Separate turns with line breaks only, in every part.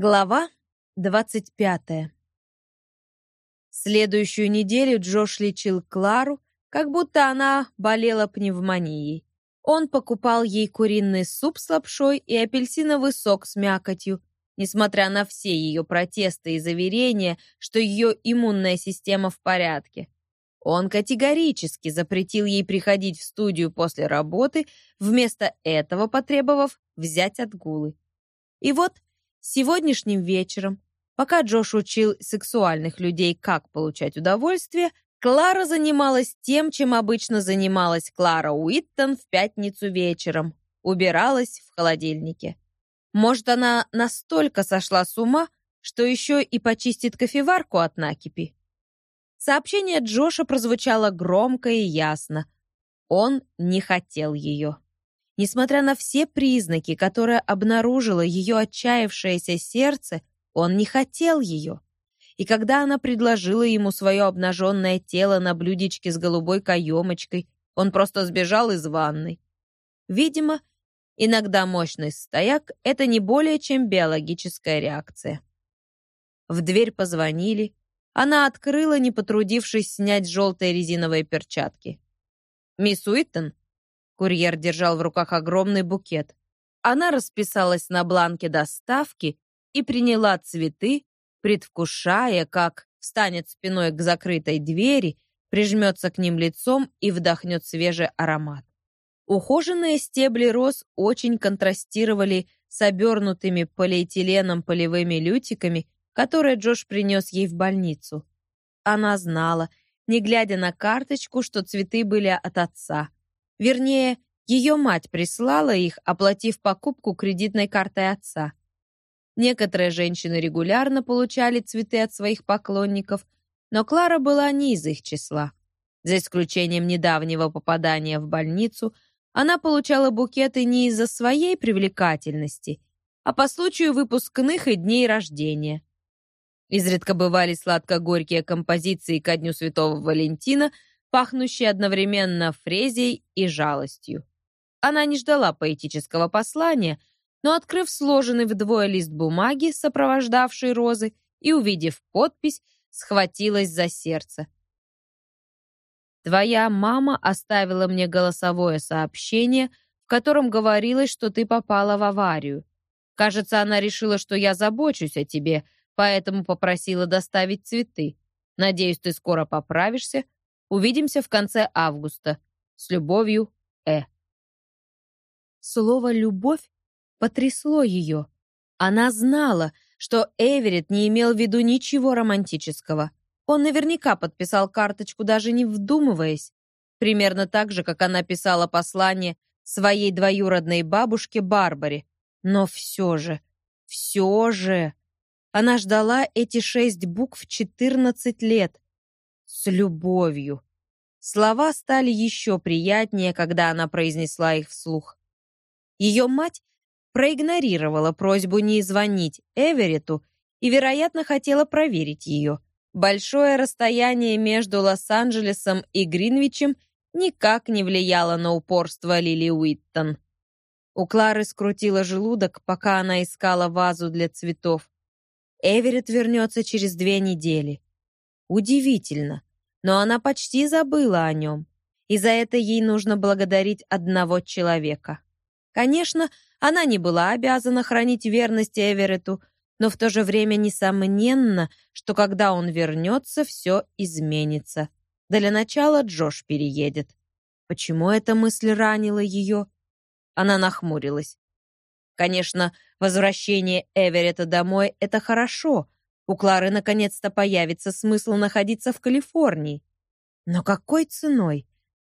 Глава 25. Следующую неделю Джош лечил Клару, как будто она болела пневмонией. Он покупал ей куриный суп с лапшой и апельсиновый сок с мякотью, несмотря на все ее протесты и заверения, что ее иммунная система в порядке. Он категорически запретил ей приходить в студию после работы, вместо этого потребовав взять отгулы. И вот Сегодняшним вечером, пока Джош учил сексуальных людей, как получать удовольствие, Клара занималась тем, чем обычно занималась Клара Уиттон в пятницу вечером. Убиралась в холодильнике. Может, она настолько сошла с ума, что еще и почистит кофеварку от накипи. Сообщение Джоша прозвучало громко и ясно. Он не хотел ее. Несмотря на все признаки, которые обнаружило ее отчаявшееся сердце, он не хотел ее. И когда она предложила ему свое обнаженное тело на блюдечке с голубой каемочкой, он просто сбежал из ванной. Видимо, иногда мощный стояк — это не более чем биологическая реакция. В дверь позвонили. Она открыла, не потрудившись снять желтые резиновые перчатки. «Мисс Уиттон?» Курьер держал в руках огромный букет. Она расписалась на бланке доставки и приняла цветы, предвкушая, как встанет спиной к закрытой двери, прижмется к ним лицом и вдохнет свежий аромат. Ухоженные стебли роз очень контрастировали с обернутыми полиэтиленом полевыми лютиками, которые Джош принес ей в больницу. Она знала, не глядя на карточку, что цветы были от отца. Вернее, ее мать прислала их, оплатив покупку кредитной картой отца. Некоторые женщины регулярно получали цветы от своих поклонников, но Клара была не из их числа. За исключением недавнего попадания в больницу, она получала букеты не из-за своей привлекательности, а по случаю выпускных и дней рождения. Изредка бывали сладко-горькие композиции ко Дню Святого Валентина – пахнущий одновременно фрезией и жалостью. Она не ждала поэтического послания, но, открыв сложенный вдвое лист бумаги, сопровождавший розы, и увидев подпись, схватилась за сердце. «Твоя мама оставила мне голосовое сообщение, в котором говорилось, что ты попала в аварию. Кажется, она решила, что я забочусь о тебе, поэтому попросила доставить цветы. Надеюсь, ты скоро поправишься, Увидимся в конце августа. С любовью, Э. Слово «любовь» потрясло ее. Она знала, что Эверетт не имел в виду ничего романтического. Он наверняка подписал карточку, даже не вдумываясь. Примерно так же, как она писала послание своей двоюродной бабушке Барбаре. Но все же, все же... Она ждала эти шесть букв 14 лет с любовью. Слова стали еще приятнее, когда она произнесла их вслух. Ее мать проигнорировала просьбу не звонить Эверету и, вероятно, хотела проверить ее. Большое расстояние между Лос-Анджелесом и Гринвичем никак не влияло на упорство Лили Уиттон. У Клары скрутила желудок, пока она искала вазу для цветов. Эверетт вернется через две недели. Удивительно, но она почти забыла о нем. И за это ей нужно благодарить одного человека. Конечно, она не была обязана хранить верность Эверету, но в то же время несомненно, что когда он вернется, все изменится. Для начала Джош переедет. Почему эта мысль ранила ее? Она нахмурилась. Конечно, возвращение Эверета домой — это хорошо, у Клары наконец-то появится смысл находиться в Калифорнии. Но какой ценой?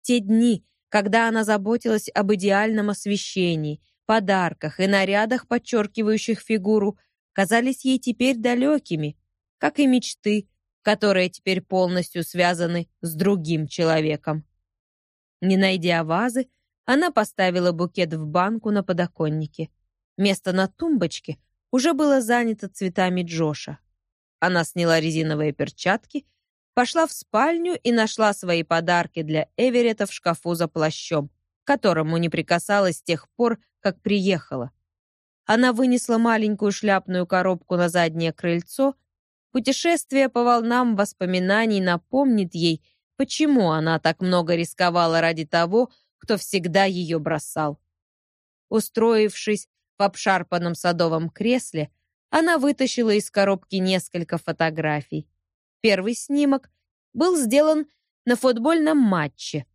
Те дни, когда она заботилась об идеальном освещении, подарках и нарядах, подчеркивающих фигуру, казались ей теперь далекими, как и мечты, которые теперь полностью связаны с другим человеком. Не найдя вазы, она поставила букет в банку на подоконнике. Место на тумбочке уже было занято цветами Джоша. Она сняла резиновые перчатки, пошла в спальню и нашла свои подарки для Эверетта в шкафу за плащом, к которому не прикасалась с тех пор, как приехала. Она вынесла маленькую шляпную коробку на заднее крыльцо. Путешествие по волнам воспоминаний напомнит ей, почему она так много рисковала ради того, кто всегда ее бросал. Устроившись в обшарпанном садовом кресле, она вытащила из коробки несколько фотографий. Первый снимок был сделан на футбольном матче.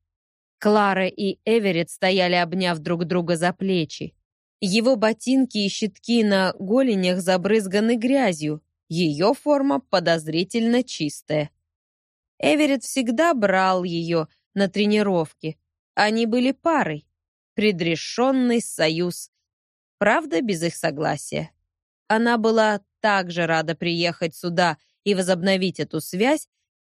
Клара и Эверетт стояли, обняв друг друга за плечи. Его ботинки и щитки на голенях забрызганы грязью. Ее форма подозрительно чистая. Эверетт всегда брал ее на тренировки. Они были парой. Предрешенный союз. Правда, без их согласия. Она была также рада приехать сюда и возобновить эту связь,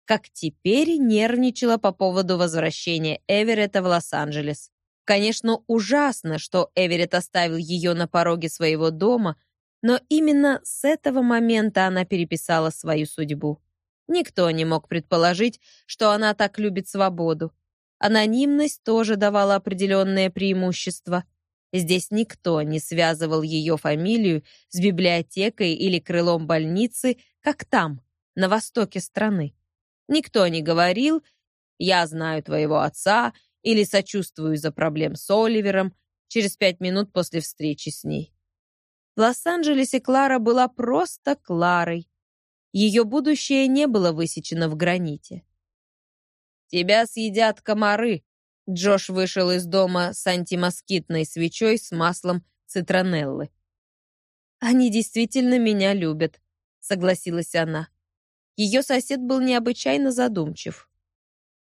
как теперь нервничала по поводу возвращения Эверетта в Лос-Анджелес. Конечно, ужасно, что Эверетт оставил ее на пороге своего дома, но именно с этого момента она переписала свою судьбу. Никто не мог предположить, что она так любит свободу. Анонимность тоже давала определенное преимущество. Здесь никто не связывал ее фамилию с библиотекой или крылом больницы, как там, на востоке страны. Никто не говорил «я знаю твоего отца», или сочувствую из-за проблем с Оливером через пять минут после встречи с ней. В Лос-Анджелесе Клара была просто Кларой. Ее будущее не было высечено в граните. «Тебя съедят комары», Джош вышел из дома с антимоскитной свечой с маслом цитронеллы. «Они действительно меня любят», — согласилась она. Ее сосед был необычайно задумчив.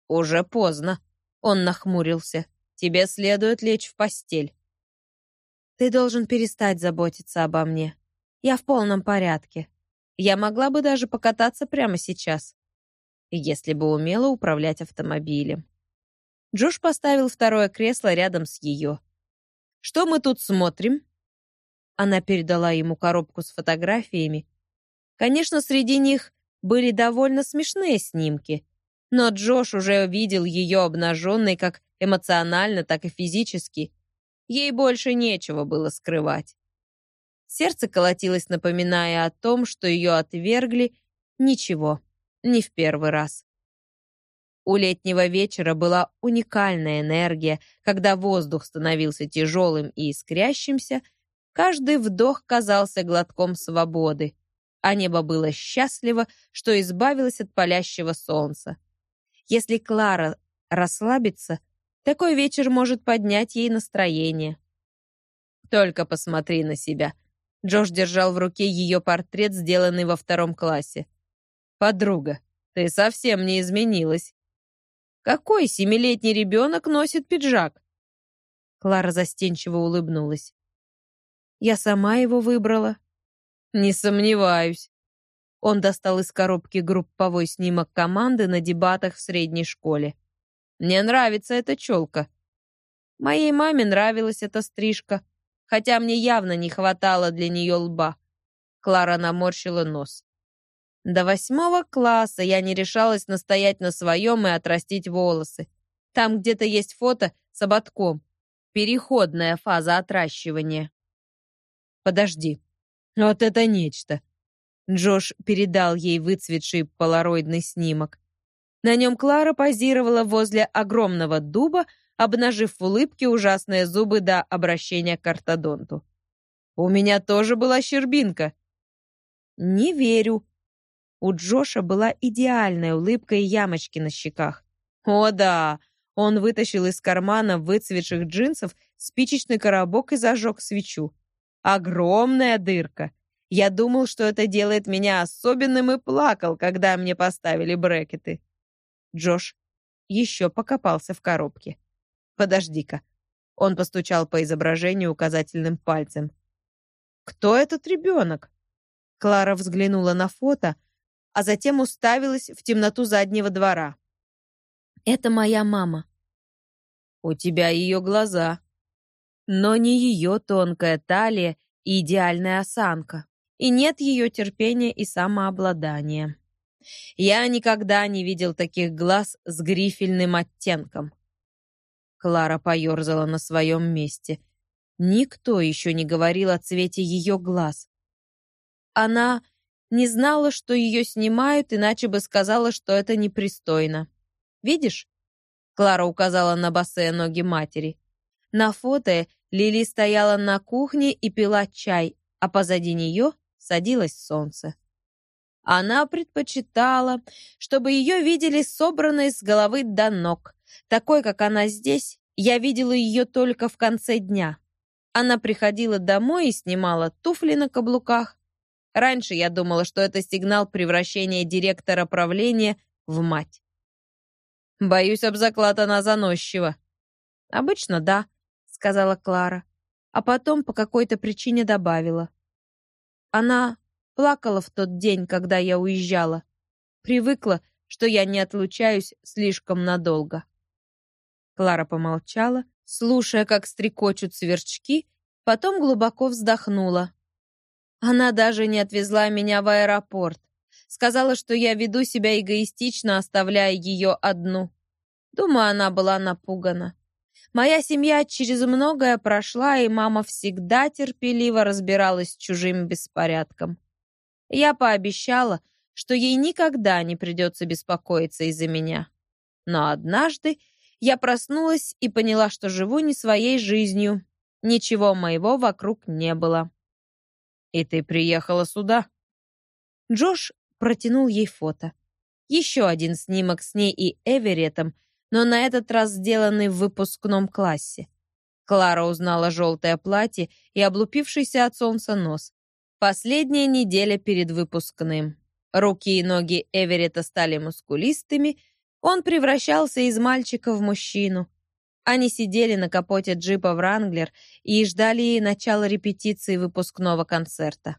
«Уже поздно», он нахмурился. «Тебе следует лечь в постель». «Ты должен перестать заботиться обо мне. Я в полном порядке. Я могла бы даже покататься прямо сейчас, если бы умела управлять автомобилем». Джош поставил второе кресло рядом с ее. «Что мы тут смотрим?» Она передала ему коробку с фотографиями. Конечно, среди них были довольно смешные снимки, но Джош уже видел ее обнаженной как эмоционально, так и физически. Ей больше нечего было скрывать. Сердце колотилось, напоминая о том, что ее отвергли. Ничего, не в первый раз. У летнего вечера была уникальная энергия, когда воздух становился тяжелым и искрящимся, каждый вдох казался глотком свободы, а небо было счастливо, что избавилось от палящего солнца. Если Клара расслабится, такой вечер может поднять ей настроение. Только посмотри на себя. Джош держал в руке ее портрет, сделанный во втором классе. Подруга, ты совсем не изменилась. Какой семилетний ребенок носит пиджак? Клара застенчиво улыбнулась. Я сама его выбрала. Не сомневаюсь. Он достал из коробки групповой снимок команды на дебатах в средней школе. «Мне нравится эта челка». Моей маме нравилась эта стрижка, хотя мне явно не хватало для нее лба. Клара наморщила нос. До восьмого класса я не решалась настоять на своем и отрастить волосы. Там где-то есть фото с ободком. Переходная фаза отращивания. Подожди. Вот это нечто. Джош передал ей выцветший полароидный снимок. На нем Клара позировала возле огромного дуба, обнажив в улыбке ужасные зубы до обращения к ортодонту. «У меня тоже была щербинка». «Не верю». У Джоша была идеальная улыбка и ямочки на щеках. «О да!» Он вытащил из кармана выцветших джинсов спичечный коробок и зажег свечу. «Огромная дырка!» Я думал, что это делает меня особенным и плакал, когда мне поставили брекеты. Джош еще покопался в коробке. Подожди-ка. Он постучал по изображению указательным пальцем. Кто этот ребенок? Клара взглянула на фото, а затем уставилась в темноту заднего двора. Это моя мама. У тебя ее глаза, но не ее тонкая талия и идеальная осанка и нет ее терпения и самообладания. Я никогда не видел таких глаз с грифельным оттенком. Клара поерзала на своем месте. Никто еще не говорил о цвете ее глаз. Она не знала, что ее снимают, иначе бы сказала, что это непристойно. «Видишь?» Клара указала на босые ноги матери. На фото Лили стояла на кухне и пила чай, а позади нее садилось солнце. Она предпочитала, чтобы ее видели собранной с головы до ног. Такой, как она здесь, я видела ее только в конце дня. Она приходила домой и снимала туфли на каблуках. Раньше я думала, что это сигнал превращения директора правления в мать. Боюсь, об заклад она заносчива. Обычно да, сказала Клара, а потом по какой-то причине добавила. Она плакала в тот день, когда я уезжала. Привыкла, что я не отлучаюсь слишком надолго. Клара помолчала, слушая, как стрекочут сверчки, потом глубоко вздохнула. Она даже не отвезла меня в аэропорт. Сказала, что я веду себя эгоистично, оставляя ее одну. Думаю, она была напугана. Моя семья через многое прошла, и мама всегда терпеливо разбиралась с чужим беспорядком. Я пообещала, что ей никогда не придется беспокоиться из-за меня. Но однажды я проснулась и поняла, что живу не своей жизнью. Ничего моего вокруг не было. «И ты приехала сюда?» Джош протянул ей фото. Еще один снимок с ней и Эверетом, но на этот раз сделанный в выпускном классе. Клара узнала желтое платье и облупившийся от солнца нос. Последняя неделя перед выпускным. Руки и ноги Эверета стали мускулистыми, он превращался из мальчика в мужчину. Они сидели на капоте джипа «Вранглер» и ждали начала репетиции выпускного концерта.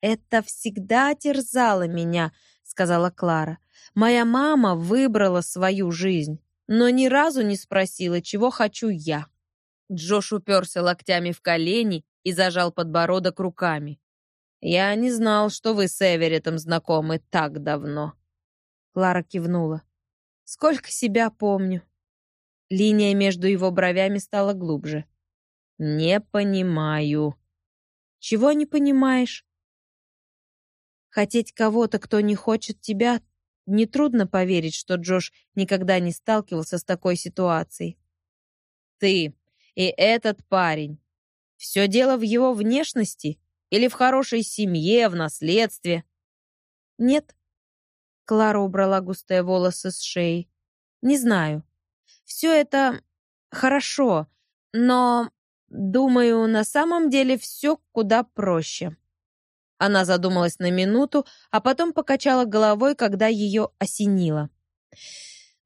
«Это всегда терзало меня», — сказала Клара. «Моя мама выбрала свою жизнь, но ни разу не спросила, чего хочу я». Джош уперся локтями в колени и зажал подбородок руками. «Я не знал, что вы с Эверетом знакомы так давно». Клара кивнула. «Сколько себя помню. Линия между его бровями стала глубже. «Не понимаю». «Чего не понимаешь?» Хотеть кого-то, кто не хочет тебя, нетрудно поверить, что Джош никогда не сталкивался с такой ситуацией. «Ты и этот парень. Все дело в его внешности или в хорошей семье, в наследстве?» «Нет». Клара убрала густые волосы с шеи. «Не знаю. Все это хорошо, но, думаю, на самом деле все куда проще. Она задумалась на минуту, а потом покачала головой, когда ее осенило.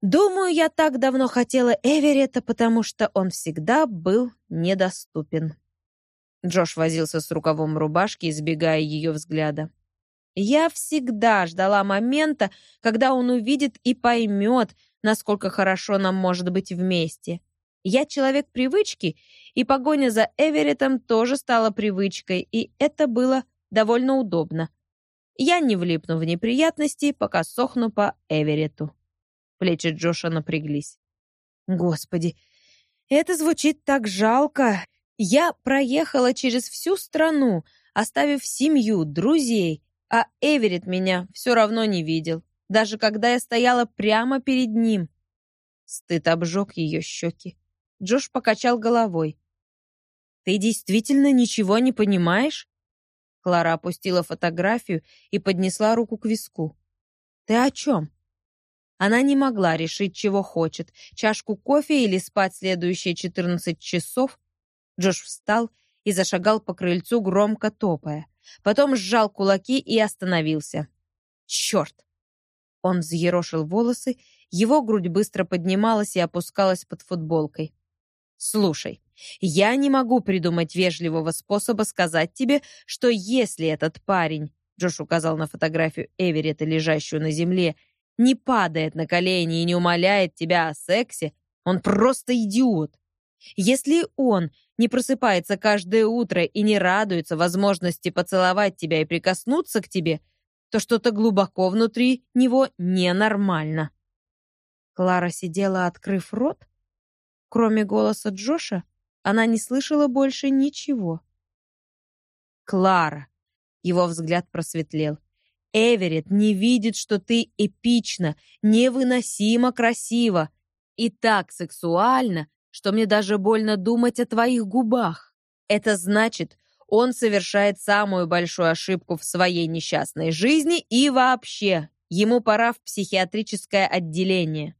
«Думаю, я так давно хотела Эверетта, потому что он всегда был недоступен». Джош возился с рукавом рубашки, избегая ее взгляда. «Я всегда ждала момента, когда он увидит и поймет, насколько хорошо нам может быть вместе. Я человек привычки, и погоня за Эверетом тоже стала привычкой, и это было довольно удобно. Я не влипну в неприятности, пока сохну по Эверету. Плечи Джоша напряглись. Господи, это звучит так жалко. Я проехала через всю страну, оставив семью, друзей, а Эверет меня все равно не видел даже когда я стояла прямо перед ним. Стыд обжег ее щеки. Джош покачал головой. «Ты действительно ничего не понимаешь?» Клара опустила фотографию и поднесла руку к виску. «Ты о чем?» Она не могла решить, чего хочет, чашку кофе или спать следующие 14 часов. Джош встал и зашагал по крыльцу, громко топая. Потом сжал кулаки и остановился. «Черт! Он взъерошил волосы, его грудь быстро поднималась и опускалась под футболкой. «Слушай, я не могу придумать вежливого способа сказать тебе, что если этот парень, Джош указал на фотографию Эверетта, лежащую на земле, не падает на колени и не умоляет тебя о сексе, он просто идиот. Если он не просыпается каждое утро и не радуется возможности поцеловать тебя и прикоснуться к тебе, то что-то глубоко внутри него ненормально. Клара сидела, открыв рот. Кроме голоса Джоша, Она не слышала больше ничего. «Клара!» Его взгляд просветлел. «Эверетт не видит, что ты эпична, невыносимо красива и так сексуально, что мне даже больно думать о твоих губах. Это значит, он совершает самую большую ошибку в своей несчастной жизни и вообще, ему пора в психиатрическое отделение.